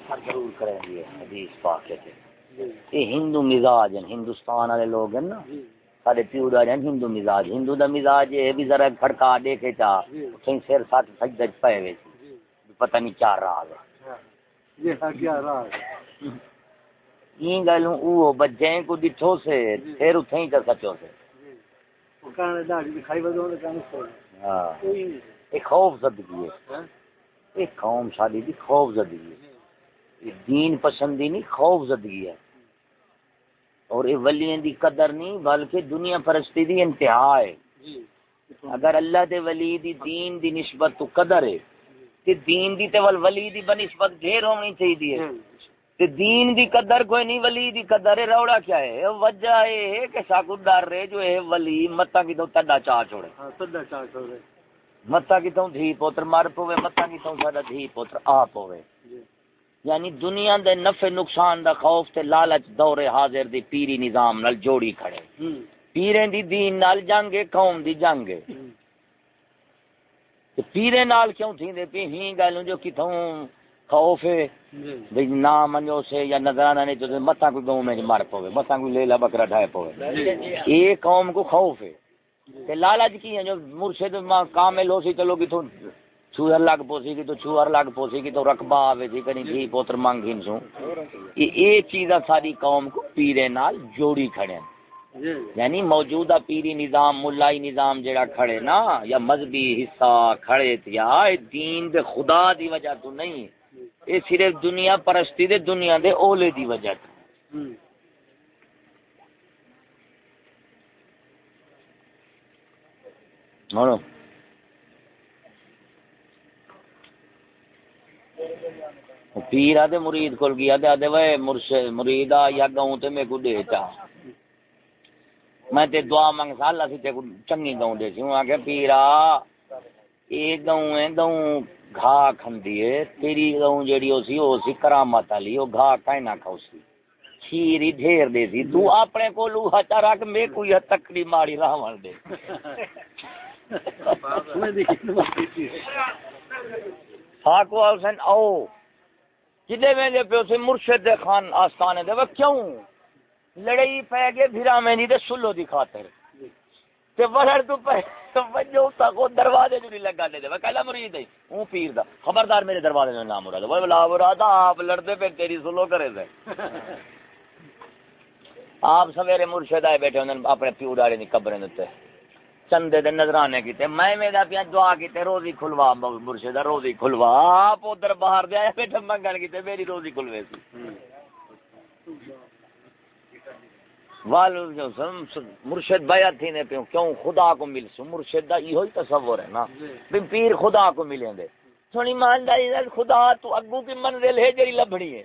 ضرور کریں گے حدیث پاک کے یہ ہندو مزاج ہیں ہندوستان والے لوگ ہیں نا۔ سارے پیو دا ہیں ہندو مزاج۔ ہندو دا مزاج یہ بھی ذرا کھڑکا دیکھے چا کہیں سر ساتھ سجدہ پے وے پتہ نہیں کیا رہا ہے۔ یہ کیا رہا ہے؟ این گل او بچے کو دٹھو سے پھر اتھے ہی سچو سے۔ ہاں۔ ایک خوف زدگی ہے۔ ایک قوم شادی دی خوف زدگی ہے۔ دین پسندی نہیں خوف زدگی ہے۔ اور یہ ولیاں دی قدر نہیں بلکہ دنیا پرستی دی انتہا ہے۔ اگر اللہ دے ولی دی دین دی نسبت تو قدر ہے تے دین دی تے ولی دی بنسبت ڈھیر ہونی چاہیے۔ تے دین دی قدر کوئی نہیں ولی دی قدر ہے روڑا کیا ہے؟ وجہ ہے کہ ساکو ڈر رہے جو ہے ولی متا کی تو تڈا چا چھوڑے۔ ہاں تڈا چا چھوڑے۔ متا کی تو دھی پوتر مر پوے متا کی تو ساڈا دھی پوتر آپ ہوے جی۔ یعنی دنیا دے نفع نقصان دا خوف تے لالچ دور حاضر دی پیری نظام نال جوڑی کھڑے۔ پیریں دی دین نال جنگ قوم دی جنگ تے پیرے نال کیوں تھی دے پی ہی گلوں جو کتھوں خوف ہے۔ جی۔ بھئی نہ منو سے یا نظرانہ نہیں تو متا کوئی گاؤں میں مر پوے متا کوئی لیلا بکرا ڈھائے پوے۔ یہ قوم کو خوف ہے۔ تے لالچ کی ہے جو مرشد کامل ہو سی چلو کتھوں چوہر لگ پوسی کی تو چوہر لگ پوسی کی تو رقبہ آوے تھی کنی دھی پوتر مانگ ہن سو یہ چیزاں ساری قوم کو پیرے نال جوڑی کھڑے۔ ہیں یعنی موجودہ پیری نظام ملائی نظام جڑا کھڑے نا یا مذہبی حصہ کھڑے تھیا دین دے خدا دی وجہ تو نہیں۔ یہ صرف دنیا پرستی دے دنیا دے اولے دی وجہ تو۔ مانو پیر آدھے مرید کول گیا دے آدھے وے مرید آ یا گاؤں تے میں کو دے چا میں تے دعا منگ سا اللہ سی تے کو چنگی گاؤں دے سی ہوں آکے پیرا اے گاؤں ہے گاؤں گھا کھندی ہے تیری گاؤں جیڑی ہو سی ہو سی کرامت علی او گھا کائیں نہ کھاؤ سی۔ کھیری ڈھیر دے سی۔ تو اپنے کو لوہا چا رکھ میں کوئی تکڑی ماری راون دے۔ فاکو حسین او جدے میں دے پیو سے مرشد دے خان آستانے دے وہ کیوں؟ لڑائی پہ گئے بھیرا میں نہیں دے سلو دی خاطر۔ تے ورر تو پہ تو وجہ تا کو دروازے جو نہیں لگا دے دے۔ وہ کہلا مرید ہے اون پیر دا۔ خبردار میرے دروازے میں نام مراد وہ لا مراد آپ لڑدے پہ تیری سلو کرے دے۔ آپ سویرے مرشد آئے بیٹھے انہوں نے اپنے پیو ڈالے نہیں قبریں دیتے چندے دے نظرانے کیتے، میں میرا پیا دعا کیتے، روزی کھلوا مرشدہ، روزی کھلوا، آپ ادھر باہر دے آئے بیٹھے منگن کیتے، میری روزی کھلوے سی۔ والو مرشد بیعت تھی نے پیوں، کیوں خدا کو مل سو؟ مرشد دا یہ ہی تصور ہے نا۔ پیر خدا کو ملیں دے۔ سونی ایمانداری خدا تو اگو کی منزل ہے جری لبڑی ہے۔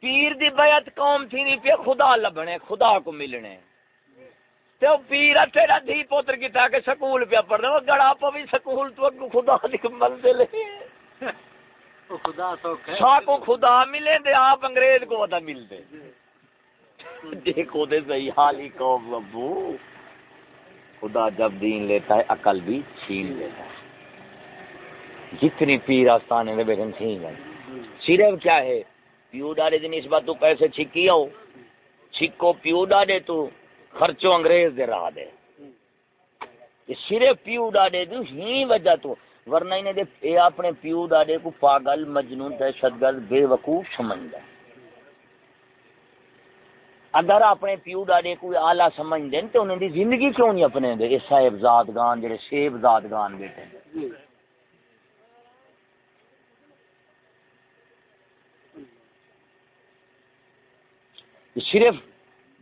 پیر دی بیعت قوم تھی نہیں پہ خدا لبنے خدا کو ملنے۔ تے پیر تیرا دھی پوتر سکول پہ گڑا سکول تو خدا دی منزل ہے۔ خدا کو خدا ملے دے آپ انگریز کو ودا مل دے دیکھو دے صحیح حالی قوم ابو خدا جب دین لیتا ہے عقل بھی چھین لیتا ہے۔ جتنی پیر آستانے میں بیٹھن صرف کیا ہے؟ پیو ڈالے دن اس بات تو پیسے چھکی ہو چھکو پیو ڈالے تو۔ خرچو انگریز دے رہا دے۔ یہ صرف پیو ڈاڈے دو ہی وجہ تو، ورنہ انہیں دے اے اپنے پیو ڈاڈے کو پاگل، مجنون دہشت گرد بے وقوف سمجھ گئے اگر اپنے پیو ڈاڈے کو آلہ سمجھ دیں تو انہیں دی زندگی کیوں نہیں اپنے دے؟ اس صاحب زادگان، جڑے شیب زادگان بیٹھے صرف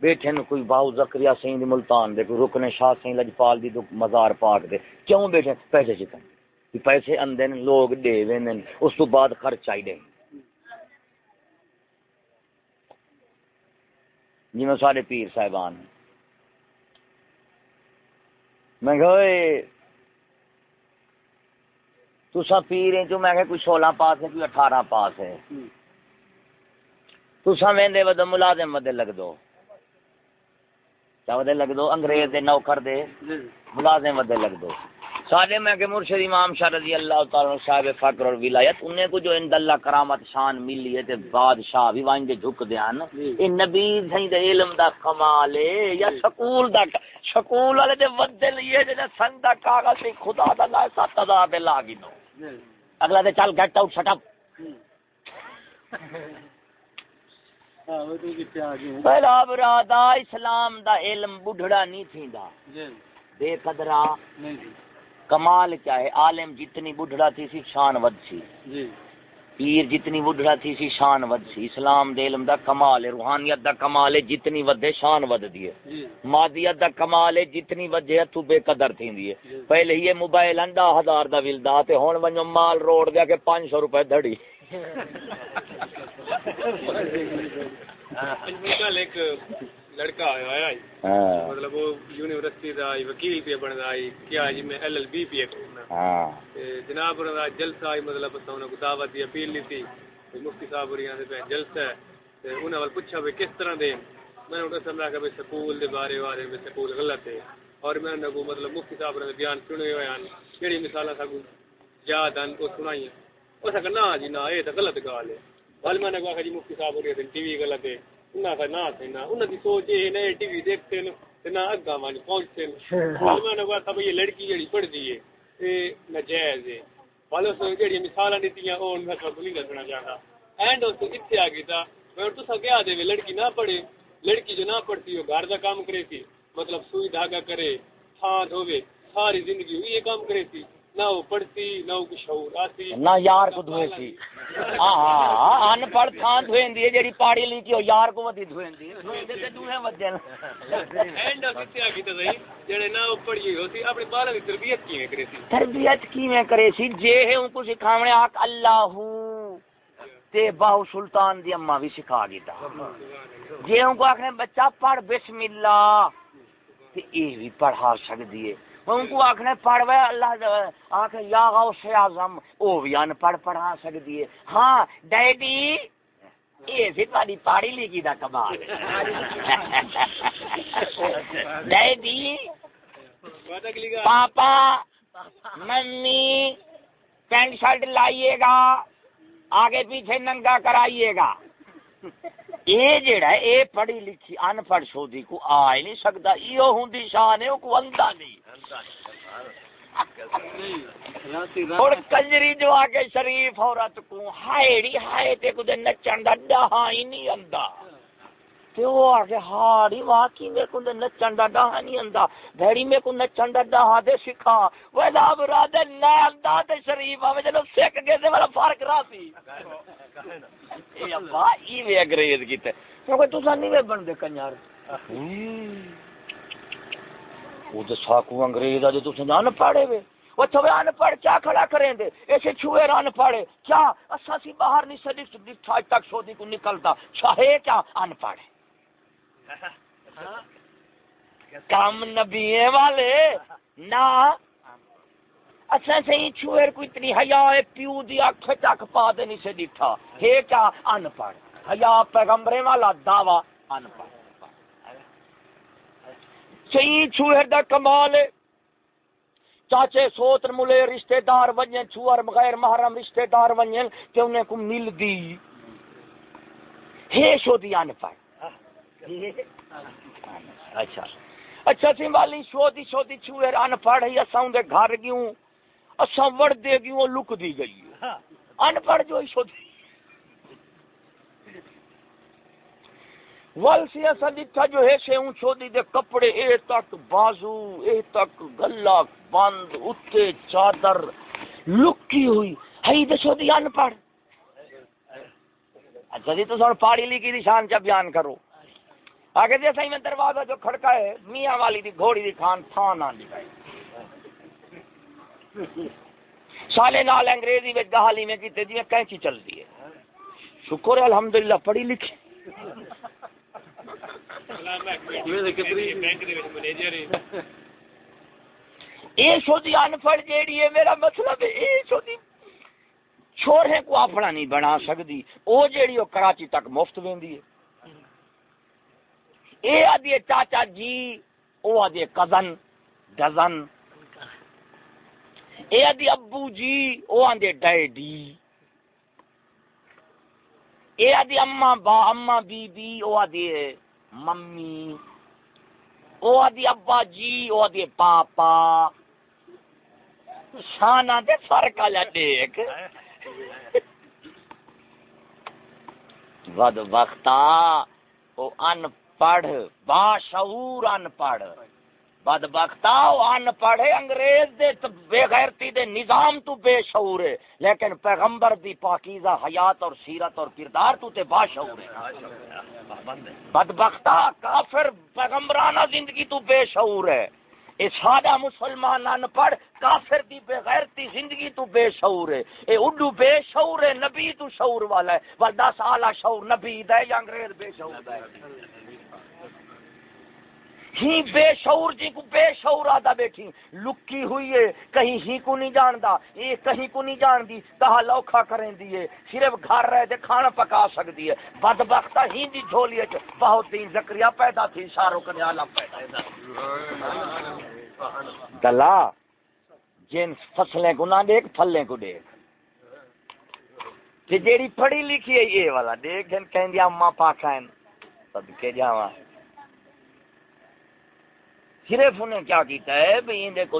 بیٹھے نو کوئی باؤ زکریہ سین دی ملتان دے کوئی رکن شاہ سین لجپال دی دو مزار پاک دے۔ کیوں بیٹھے؟ پیسے چکن۔ پیسے اندن لوگ دے ویندن اس تو بعد خرچ آئی دے۔ جی میں سارے پیر صاحبان۔ میں گئے تو سب پیر ہیں جو میں کہ کوئی سولہ پاس ہے کوئی اٹھارہ پاس ہے۔ تو سب ویندے ودو ملازم ودے لگ دو۔ ودے لگ دو انگریز دے نوکر دے، ملازم ودے لگ دو سارے میں کہ مرشد امام شاہ رضی اللہ تعالی صاحب فقر اور ولایت، انہیں کو جو اند اللہ کرامت شان ملی ہے تے بادشاہ بھی وائیں دے جھک دیان اے نبی سیں دے علم دا کمال ہے یا سکول دا سکول والے دے ودے لیے تے سن دا کاغذ تے خدا دا لا سات ہزار دے لاگی اگلا دے چل گیٹ آؤٹ، شٹ اپ۔ اسلام دا علم بڑھڑا نہیں تھیندا۔ بے قدرا کمال کیا ہے؟ عالم جتنی بڑھڑا تھی سی شان ود سی۔ پیر جتنی بڑھڑا تھی سی شان ود سی۔ اسلام دے علم دا کمال ہے روحانیت دا کمال ہے جتنی ودے شان ود دی ہے۔ مادیت دا کمال ہے جتنی وجہ تو بے قدر تھیندی ہے۔ پہلے یہ موبائل انڈا ہزار دا ولدا تے ہن ونجو مال روڑ دیا کہ 500 روپے دھڑی ایک لڑکا آیا۔ مطلب وہ یونیورسٹی دا وکیل پہ بندا ہے کیا جی میں ایل ایل بی پہ کرنا ہاں۔ جناب جلسہ مطلب تو انہوں کو دعوت دی اپیل لی تھی مفتی صاحب دے جلسہ ہے۔ تے انہاں ول پوچھا کس طرح دے میں انہوں نے سمجھا کہ سکول دے بارے بارے میں سکول غلط ہے۔ اور میں کو مطلب مفتی صاحب نے بیان سنے ہوئے ہیں کیڑی مثالاں سا یاد ان کو سنائی ہیں اس کہ نہ جی نہ غلط ہے۔ میں نے کہا جی مفتی صاحب ٹی وی غلط ہے انہاں کا نہ تھے نہ انہاں دی سوچ یہ نہ ٹی وی دیکھتے ہیں تے نہ اگا مان پہنچتے ہیں میں نے کہا تھا یہ لڑکی جڑی پڑھ دی ہے اے ناجائز ہے والے اس جڑی مثالاں دتیاں او ان کا نہیں دسنا چاہتا اینڈ اس اتنے آ گئی تھا میں تو سا کیا دے لڑکی نہ پڑھے لڑکی جو نہ پڑھتی ہو گھر دا کام کرے تھی مطلب سوئی دھاگا کرے تھان دھوے ساری زندگی یہ کام کرے تھی نہ وہ پڑھتی نہ وہ کچھ شعور آتی۔ نہ یار کو دھوے سی ہاں ان پڑھ تھان دی جڑی پاڑی لی کی یار کو ودی دی۔ دے اینڈ صحیح جڑے نہ وہ پڑھی ہوتی اپنی بالاں دی تربیت کیویں کرے سی؟ تربیت کیویں کرے سی؟ جے ہے ان کو سکھاونے آک اللہ تے باہو سلطان دی اما بھی سکھا گیتا جے ان کو آکھنے بچہ پڑھ بسم اللہ تے اے بھی پڑھا سکدی ہے۔ ان کو آخنے پڑھ وے اللہ آخ یا غوث اعظم، او بھی ان پڑھ پڑھا سکتی ہے۔ ہاں ڈیڈی، یہ سی تاری پاڑی لکھی دا کمال daddy, papa mummy pant shirt لائیے گا، آگے پیچھے ننگا کرائیے گا۔ یہ جڑا ہے، اے پڑھی لکھی ان پڑھ سودی کو آ ہی نہیں سکتا۔ یہ ہوندی شان ہے کو اندھا نہیں۔ اور کنجری جو آگے شریف عورت کو ہائیڑی ہائے تے کو نچن دا ڈہا ہی نہیں اندا تے وہ آگے ہاڑی واقعی میں کو نچن دا ڈہا نہیں اندا بھیڑی میں کو نچن دا ڈہا دے سکھا وہ دا برادر نہ اندا تے شریف آوے جنو سکھ گئے دے والا فرق رہا اے ابا ای وے اگریز کیتے کیونکہ تو سا نہیں بن دے کنیار وہ تو ساکو انگریز ہے جو تم ان پڑھے وے وہ تو ان پڑھ کیا کھڑا کریں دے ایسے چھوئے ران پڑھے کیا اسا سی باہر نہیں تھاج تک سودی کو نکلتا چاہے کیا ان پڑھے کام نبی والے نہ اچھا صحیح چھوئر کو اتنی حیا پیو دی اکھ تک پا دے نہیں سے ڈٹھا ہے کیا؟ ان پڑھ حیا پیغمبرے والا دعوی ان پڑھ چئی چھوہر دا کمال۔ ہے چاچے سوتر ملے رشتہ دار ونجن چھوہر غیر محرم رشتہ دار ونجن کہ انہیں کو مل دی۔ ہے شو دی آنے پائے اچھا۔ اچھا سی والی شو دی شو دی چھوہر آنے پڑھ ہے اساں دے گھر گیوں۔ اساں وڑ دے گیوں لک دی گئی ان پڑھ جو شو دی۔ ول سی اسا ڈٹھا جو ہے سے اون چھودی دے کپڑے اے تک بازو اے تک گلا بند اتے چادر لکی ہوئی۔ ہئی دسو دی ان پڑھ۔ اچھا جی تو سن پاڑی لی کی نشان چا بیان کرو۔ آگے دے سہی میں دروازہ جو کھڑکا ہے میاں والی دی گھوڑی دی کھان تھان آن دی۔ سالے نال انگریزی میں گہالی میں کیتے جی میں کینچی چل دی ہے۔ شکر ہے، الحمدللہ، پڑھی لکھی۔ انپڑھ جیڑی ہے، میرا مطلب چھوڑے کو اپنا نہیں بنا سکتی وہ جیڑی وہ کراچی تک مفت ویندی ہے۔ اے آدھی چاچا جی وہ آدھی کزن، ڈزن اے آدھی ابو جی او آندے ڈیڈی اے آدھی اما با اما بی بی او آدھی ممی او آدھی ابا جی او آدھی پاپا شانہ دے فرق آ دیکھ ود وقتا او ان پڑھ با شعور ان پڑھ بد بختا ان پڑھے انگریز دے بے غیرتی دے نظام تو بے شعور ہے۔ لیکن پیغمبر دی پاکیزہ حیات اور سیرت اور کردار تو تے با شعور ہے۔ بد بختا کافر، پیغمبرانہ زندگی تو بے شعور ہے۔ اے سادہ مسلمان ان پڑھ، کافر دی بے غیرتی زندگی تو بے شعور ہے۔ اے اڈو بے شعور ہے، نبی تو شعور والا ہے۔ ول دس اعلی شعور، نبی دا یا انگریز بے شعور دا ہے ہی بے شعور جی کو بے شعور آدھا بیٹھی۔ لکی ہوئی ہے، کہیں ہی کو نہیں جاندا۔ یہ کہیں کو نہیں جان دی کہا لوکھا کریں دیئے صرف گھر رہے دے کھانا پکا سکتی ہے۔ بدبختہ ہی دی جھولی ہے بہت دین زکریہ پیدا تھی، شاہ رخ نے عالم پیدا تلا جن فصلیں کو نہ دیکھ، پھلیں کو دیکھ۔ کہ جیڑی پڑھی لکھی ہے یہ والا دیکھ کہیں دیا اماں پاکھائیں صدقے جاواں۔ صرف انہیں کیا کیتا ہے بھئی اندے کو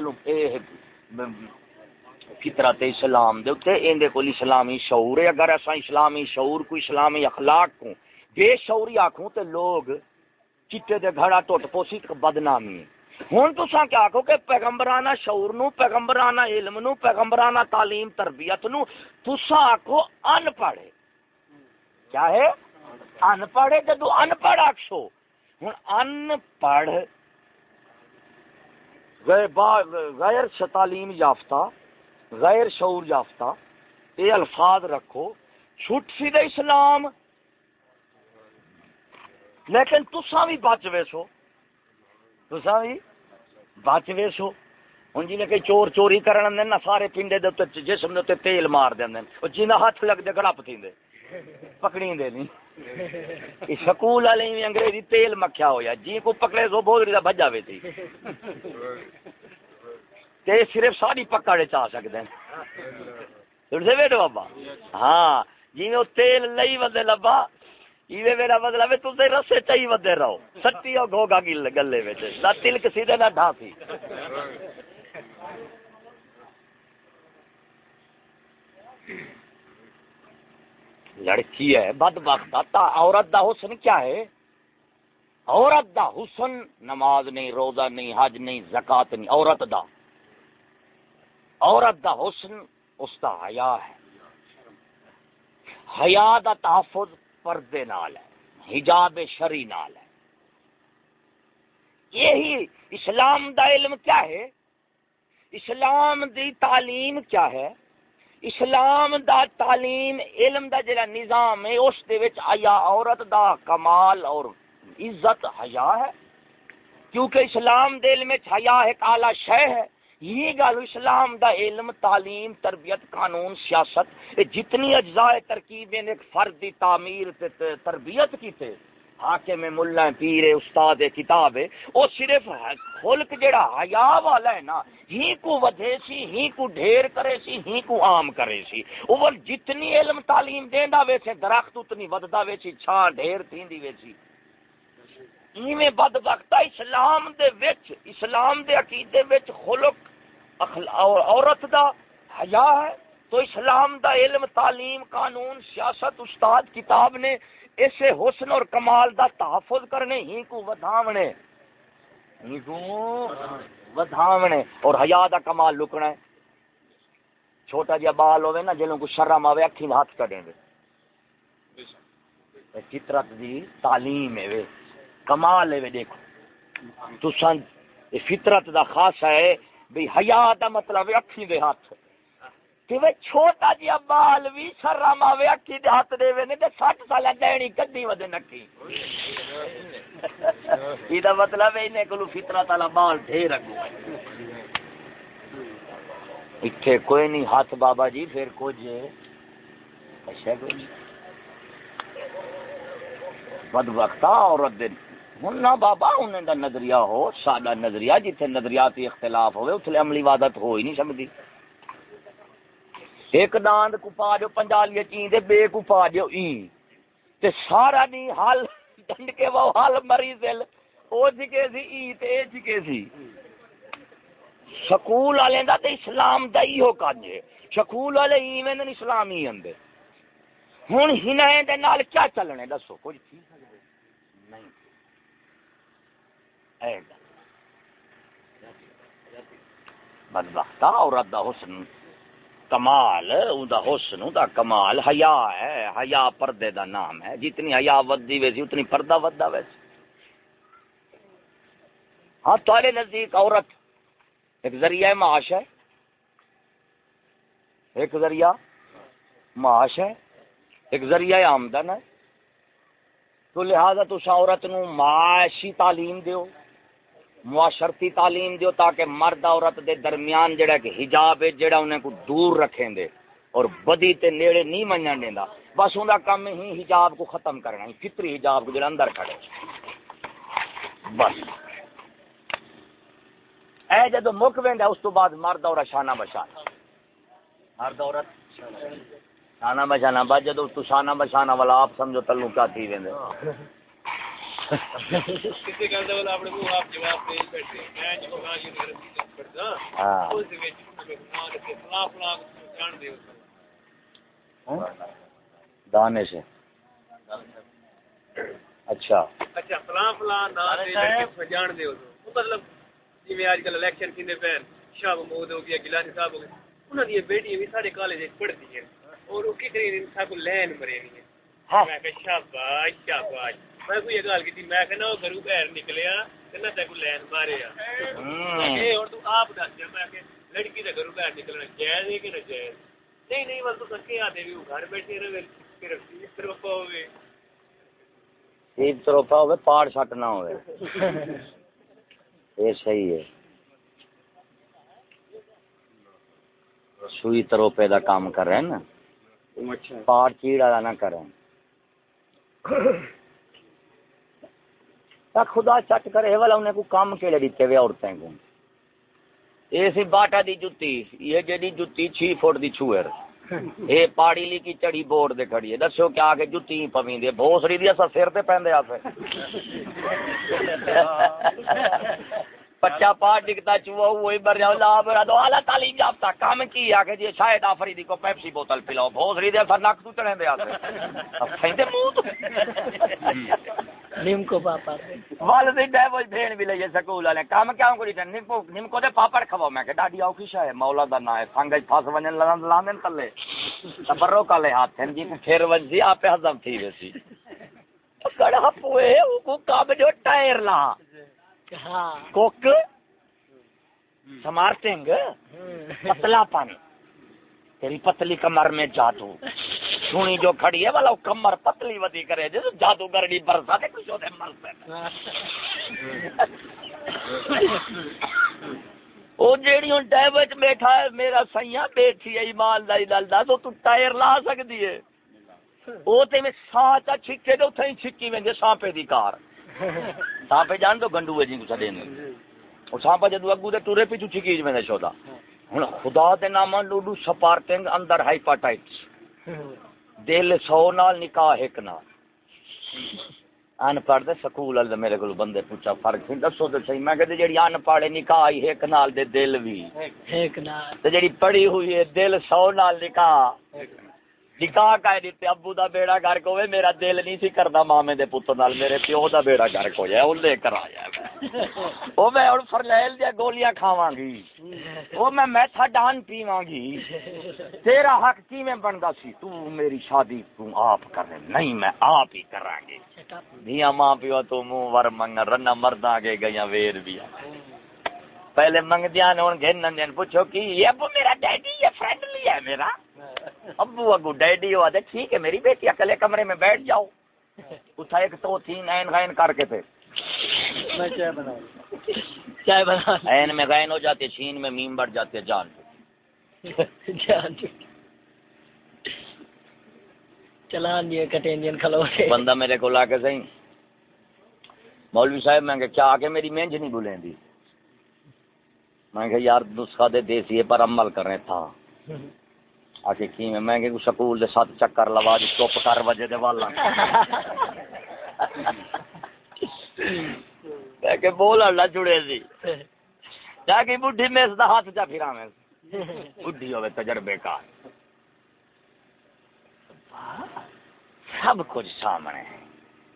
فطرت اسلام دے اوتے اندے کو اسلامی شعور ہے۔ اگر ایسا اسلامی شعور کو اسلامی اخلاق کو بے شعوری آکھوں تے لوگ چٹے دے گھڑا ٹوٹ پوسی بدنامی ہے ہوں تو کیا آخو کہ پیغمبرانہ شعور نو پیغمبرانہ علم نو پیغمبرانہ تعلیم، تربیت نو تسا آخو ان پڑھے کیا ہے؟ ان پڑھے جدو ان پڑھ آخسو ہوں ان پڑھ غیر تعلیم یافتہ، غیر شعور یافتہ یہ الفاظ رکھو، چھٹ سی دے اسلام۔ لیکن تسا بھی بچ ویسو۔ تسا بھی بچ ویسو۔ ہوں جی کہ چور چوری کرن نہ سارے پنڈے دے جسم دے تیل مار دیں جنہیں ہاتھ لگ دے گڑپ تھی پکڑی دے نہیں۔ سکول والے انگریزی تیل مکھیا ہویا جی کو پکڑے سو بہت ریتا بجا وے تھی۔ تے صرف ساری پکڑ چاہ سکتے ہیں۔ سن سے بیٹھو بابا؟ ہاں جی میں تیل لئی ودے لبا ایوے میرا مطلب ہے تم رسے چاہیے ودے رہو۔ سٹی اور گوگا گل گلے وچ، نہ تلک سیدھے نہ ڈھاسی لڑکی ہے بد بخت عورت دا حسن کیا ہے؟ عورت دا حسن نماز نہیں، روزہ نہیں، حج نہیں، زکات نہیں، عورت دا۔ عورت دا حسن اس دا حیا ہے۔ حیا دا تحفظ پردے نال ہے، حجاب شری نال ہے۔ یہی اسلام دا علم کیا ہے؟ اسلام دی تعلیم کیا ہے؟ اسلام دا تعلیم، علم دا جڑا نظام ہے، اس دے وچ آیا عورت دا کمال اور عزت حیا ہے۔ کیونکہ اسلام دے علم وچ حیا ایک اعلی شے ہے۔ یہ گل اسلام دا علم، تعلیم، تربیت، قانون، سیاست جتنی اجزاء ترکیب ایک فرد دی تعمیر تے تربیت کی تے حاکم ملا پیر استاد کتاب ہے او صرف خلق جڑا حیا والا ہے نا، ہی کو ودے سی، ہی کو ڈھیر کرے سی، ہی کو عام کرے سی۔ او جتنی علم تعلیم دیندا ویسے، درخت اتنی وددا ویسی چھا ڈھیر تھیندی ویسی ایویں بد بدبختہ اسلام دے وچ، اسلام دے عقیدے وچ خلق اور عورت دا حیا ہے۔ تو اسلام دا علم، تعلیم، قانون، سیاست، استاد، کتاب نے اسے حسن اور کمال دا تحفظ کرنے، ہی کو ودھاونے۔ ہی کو ودھاونے اور حیا دا کمال لکنا ہے۔ چھوٹا جہا بال ہوئے نا، جنہوں کو شرم آوے اکھی ہاتھ کٹیں گے۔ فطرت دی تعلیم ہے، وے۔ کمال ہے، وے، دیکھو۔ تو سن فطرت دا خاص ہے، بھئی حیا دا مطلب ہے اکھی دے ہاتھ۔ کہ وہ چھوٹا جی بال بھی شرم آوے اکی دے ہاتھ دے وے نے تے 60 سال دینی کدی ودے نکی یہ مطلب ہے انہیں کلو فطرت والا بال ڈھیر اگو اتھے کوئی نہیں، ہاتھ بابا جی پھر کچھ۔ اچھا کوئی نہیں بد وقتا عورت دن ہوں نہ بابا، انہیں دا نظریہ ہو سادہ نظریہ، جتھے نظریاتی اختلاف ہوئے اتھے عملی وعدت ہو ہی نہیں سمجھتی ایک داند کو پا جو پنجالی چین دے، بے کو پا جو این تے سارا نہیں حال ڈنڈ کے وہ حال مریض ہے او جکے سی، ای تے اے جکے سی۔ سکول والے دا تے اسلام دا ہی ہو کج ہے۔ سکول والے ایویں اسلام ہی اندے ہن ہنے دے نال کیا چلنے؟ دسو، کچھ تھی نہیں۔ اے۔ بدبختہ عورت دا حسن۔ کمال دا حسن دا کمال، حیا ہے، حیا پردے دا نام ہے۔ جتنی حیا ودی ویسی، اتنی پردہ ودا ویسی۔ ہاں تارے نزدیک عورت، ایک ذریعہ معاش ہے۔ ایک ذریعہ معاش ہے۔ ایک ذریعہ آمدن ہے۔ تو لہذا تو عورت نو معاشی تعلیم دیو۔ معاشرتی تعلیم دیو تاکہ مرد عورت دے درمیان جڑا کہ حجاب ہے، جڑا انہیں کو دور رکھیں دے اور بدی تے نیڑے نہیں منجن دیندا بس اوندا کم ہی حجاب کو ختم کرنا ہے، فطری حجاب کو جڑا اندر کھڑے۔ بس۔ اے جدو مک ویندا اس تو بعد مرد عورت شانہ بشانہ مرد عورت شانہ بشانہ بعد جدو تو شانہ بشانہ والا آپ سمجھو تلو کیا تھی ویندے دانے سے اچھا اچھا فلاں فلاں دانے دے جان دے مطلب جی آج کل الیکشن کیندے پین شاہ محمود ہو گیا گلانی صاحب ہو گیا انہاں دی بیٹی بھی سارے کالج وچ پڑھدی ہیں اور وہ کی کرین سب لین مرے نہیں ہے میں کہ شاباش شاباش میں کوئی گل کی میں کہنا وہ گھروں باہر نکلیا کہنا تے کو لین مارے اے اور تو آپ دس میں کہ لڑکی دے گھروں باہر نکلنا جائز ہے کہ نہ جائز نہیں نہیں بس تو سکے آتے بھی گھر بیٹھے رہے صرف اس طرف ہوے ایک طرف ہوے پاڑ سٹ نہ ہوے یہ صحیح ہے سوئی تروپے دا کام کر رہے ہیں نا پاڑ چیڑا نہ کریں خدا چٹ کرے والا انہیں کو کام کیڑے دیتے ہوئے عورتیں کو یہ سی باٹا دی جتی یہ جڑی جتی چھ فٹ دی چھوئر اے پاڑی لی کی چڑی بورڈ دے کھڑی ہے دسو کیا کہ جتی پویں دے بھوسری دی اسا سر تے پیندے آسے بچہ پا ڈگتا چوہا وہی بر جاؤ لا برا دو۔ اعلی تعلیم یافتہ کام کی آ کہ جی شاید آفریدی کو پیپسی بوتل پلاؤ۔ بھوسڑی دے سر نک تو چڑھے دے پھیندے منہ تو۔ نیم کو پاپا۔ والدین دے وہ بھین بھی لیے سکول والے۔ کام کیا نیم کو کو دے پاپڑ کھواؤ میں کہ ڈاڈی مولا دا ہے۔ سنگ تبرو ہاتھ جی پھر ونجی آپ ہضم تھی ویسی۔ کڑا پوئے او کو کاب جو ٹائر لا ہاں۔ کوک سمارٹنگ پتلا پانی۔ تیری پتلی کمر میں جادو۔ سونی جو کھڑی ہے، والا کمر پتلی ودی کرے جس جادو گرڑی برسا دے کچھ ہوتے مر پہ او جیڑی ہن ٹائر وچ بیٹھا ہے، میرا سیاں بیٹھی ہے، ایمان دا دل دا تو تو ٹائر لا سکدی ہے۔ او تے میں ساتھ چھکے دے اوتھے چھکی ویندے سانپے دی کار۔ سانپے جان دو گنڈو ہے جی کو چھڈے نے او سانپا جدو اگو دے ٹورے پیچھے چھکی وچ ویندے شودا۔ ہن خدا دے نام لوڈو سپارٹنگ اندر ہائپاٹائٹس۔ دل سو نال نکاح ایک نال۔ ان پڑھ دے سکول والے میرے کو بندے پوچھا فرق۔ سی دسو تے صحیح میں کہتے جیڑی ان پڑھے نکاح ایک نال دے دل بھی ایک نال۔ تے پڑھی ہوئی ہے دل سو نال نکاح۔ نکاح کہہ دیتے ابو دا بیڑا گھر کو وے میرا دل نہیں سی کردا مامے دے پتر نال میرے پیو دا بیڑا گھر کو جائے او لے کر آیا او میں ہن فرلیل دی گولیاں کھاواں گی۔ او میں میٹھا ڈان پیواں گی۔ تیرا حق کیویں بندا سی؟ تو میری شادی تو آپ کرے نہیں میں آپ ہی کراں گی دیاں ماں پیو تو منہ ور منگ رنا مردا کے گیاں ویر بھی پہلے منگ دیاں ہن گھن دین پوچھو کہ یہ ابو میرا ڈیڈی یہ فرینڈلی ہے میرا؟ ابو اگو ڈیڈی ہوا ٹھیک ہے میری بیٹی اکلے کمرے میں بیٹھ جاؤ۔ اٹھا ایک تو تین این غین کر کے پھر۔ میں چائے بنا چائے بنا این میں غین ہو جاتے چھین میں میم بڑھ جاتے جان۔ جان۔ چلان دیے کٹین دین کھلو بندہ میرے کو لا کے صحیح مولوی صاحب میں کہ کیا آ کے میری مینج نہیں بولیں دی؟ میں کہ یار، نسخہ دے دیسی پر عمل کر رہے تھا۔ آکے، کی میں میں کہ سکول دے ساتھ چکر لوا دی، چپ کر وجے دے والا۔ میں کہ بول اللہ جڑے دی۔ جا کے بڈھی میں اس دا ہاتھ جا پھرا میں۔ بڈھی ہوئے تجربے کا۔ سب کچھ سامنے۔ ہے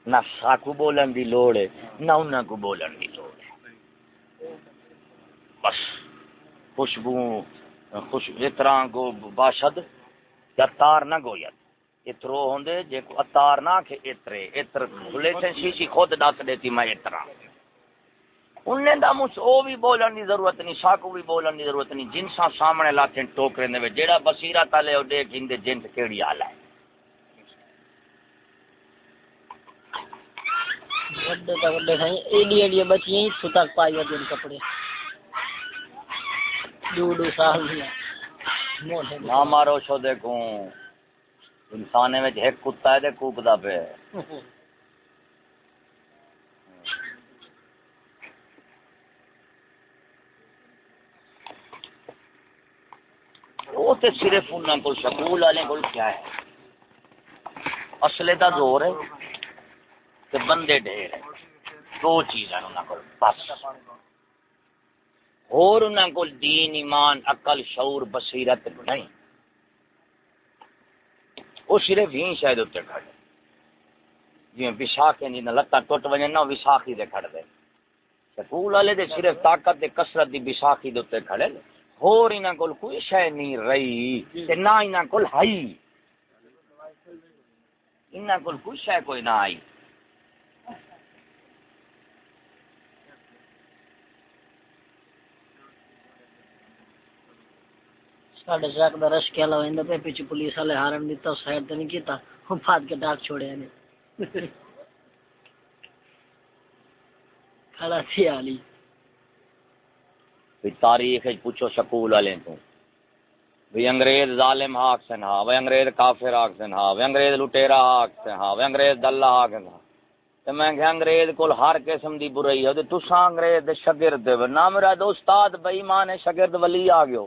نہ ساکو بولن دی لوڑ ہے، نہ انہاں کو بولن دی۔ بس خوشبو خوش اترا کو باشد اتار نہ گویت اترو ہوندے، جے کو اتار نہ کہ اترے اتر کھلے ریلیشن شیشی خود دس دیتی میں اترا انہیں دا مجھ او بھی بولن دی ضرورت نہیں ساکو بھی بولن دی ضرورت نہیں، جنساں سامنے لاتے ٹوکرے دے جیڑا بصیرہ تالے او دیکھ ہندے جنس کیڑی حال ہے۔ وڈے تا وڈے کھائیں ایڈی ایڈی بچیاں ستک پائی دین کپڑے۔ دو دو نہ مارو شو دیکھو۔ انسان میں ایک کتا ہے کوپدا پہ وہ تو صرف انہوں کو سکول والے کو کیا ہے؟ اصلے کا زور ہے کہ بندے ڈھیر ہے دو چیزیں انہوں کو بس۔ اور انہوں کو دین، ایمان، عقل، شعور، بصیرت نہیں۔ وہ صرف ہی شاید اتنے کھڑے۔ جی بساخی نہیں لتاں ٹوٹ وجے نہ وساخی دے کھڑ دے۔ سکول والے دے صرف طاقت دے کثرت دی بساخی دے اتنے کھڑے۔ اور انہوں کو کوئی شے نہیں رہی، تے نہ انہوں کو ہائی۔ انہوں کو کوئی شے کوئی نہ آئی۔ ساڈے شاک دا رش کے علاوہ اندر پہ پیچھے پولیس والے ہارن دیتا سائڈ تے نہیں کیتا ہم پھاد کے ڈاک چھوڑے نے کھڑا تھی علی تاریخ پوچھو سکول والے تو بھی انگریز ظالم حاک سے نہ وہ انگریز کافر حاک سے نہ وہ انگریز لٹیرا حاق سے ہاں وہ انگریز دلہ حاق سے تے میں کہ انگریز کول ہر قسم دی برائی ہے تے تساں انگریز دے شاگرد نہ میرا دو استاد بے ایمان ہے شاگرد ولی آ گیو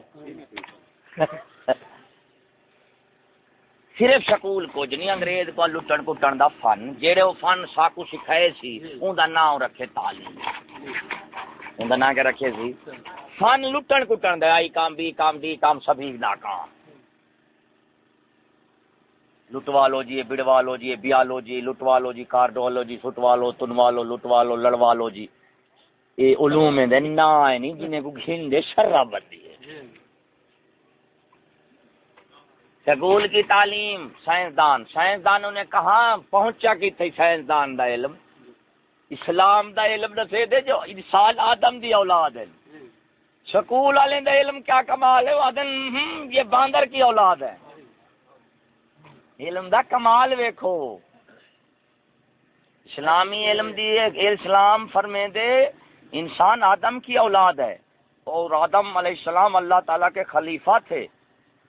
صرف سکول کچھ نہیں، انگریز کو لٹن کٹن دا فن جہے وہ فن ساکو سکھائے سی ان دا نام رکھے تعلیم۔ ان دا نام کیا رکھے سی؟ فن لٹن کٹن دا، آئی کام، بی کام ڈی کام، سبھی دا کام۔ لٹوا لو جی بڑوا لو جی بیا لو جی لٹوا لو جی کارڈوا لو جی سٹوا لو تنوا لو لٹوا لو لڑوا لو جی۔ یہ علوم دے نا ہے نہیں جنہیں کو گھن دے شراب بندی ہے۔ سکول کی تعلیم، سائنسدان۔ سائنسدانوں نے کہاں پہنچا کی تھی سائنسدان دا علم؟ اسلام دا علم دسے دے جو انسان آدم دی اولاد ہے۔ سکول والے دا علم کیا کمال ہے؟ آدم یہ باندر کی اولاد ہے۔ علم دا کمال ویکھو۔ اسلامی علم دی اسلام فرمے دے، انسان آدم کی اولاد ہے۔ اور آدم علیہ السلام اللہ تعالیٰ کے خلیفہ تھے۔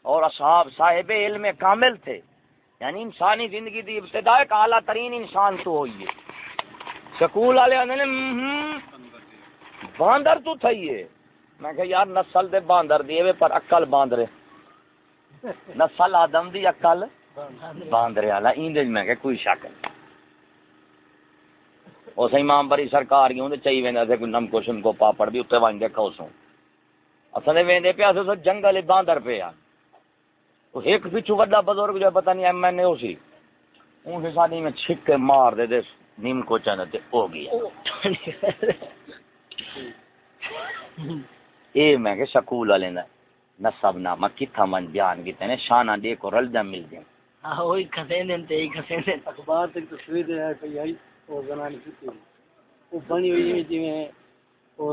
اور اصحاب صاحب علم کامل تھے۔ یعنی انسانی زندگی دی ابتدا ایک اعلیٰ ترین انسان تو ہوئی ہے۔ سکول والے نے باندر تو تھئی میں کہ یار، نسل دے باندر دیے پر عقل باندرے نسل آدم دی عقل باندرے والا این میں کہ کوئی شک نہیں۔ اس امام بری سرکار کیوں چاہیے ویندا تے کوئی نمکو شمکو پاپڑ بھی اتنے ون دیکھا اس اصل ویندے پیا جنگل باندر پہ آ ایک پچھو وڈا بزرگ جو پتہ نہیں ایم این اے سی اون سے سانی میں چھک کے مار دے دے نیم کو چند تے ہو گیا۔ اے میں کہ سکول والے نے نسب نامہ کتھا من بیان کیتے نے شانہ دے کو رل جا مل جائیں ہاں وہی کھسے دین تے کھسے دین اخبار تک تصویر ہے پئی آئی او زنانی کیتی وہ بنی ہوئی ہے جی میں او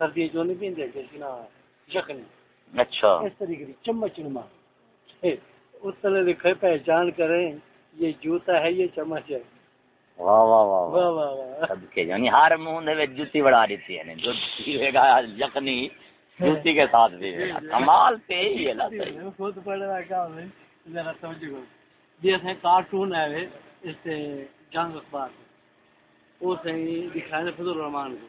سردی جو نہیں پیندے کہ نا یخنی اچھا۔ اس طریقے چمچ نما اس طرح لکھے پہچان کریں یہ جوتا ہے یہ چمچ ہے۔ واہ واہ واہ واہ۔ واہ واہ سب کے یعنی ہر منہ دے وچ دیتی ہے۔ جو پیے گا یخنی جوتی کے ساتھ بھی۔ کمال تے ہی ہے نا خود پڑھ رہا کام ہے۔ ذرا سمجھو۔ جیسے کارٹون ہے اس سے جنگ اخبار۔ صحیح دکھائے فضل الرحمان کو۔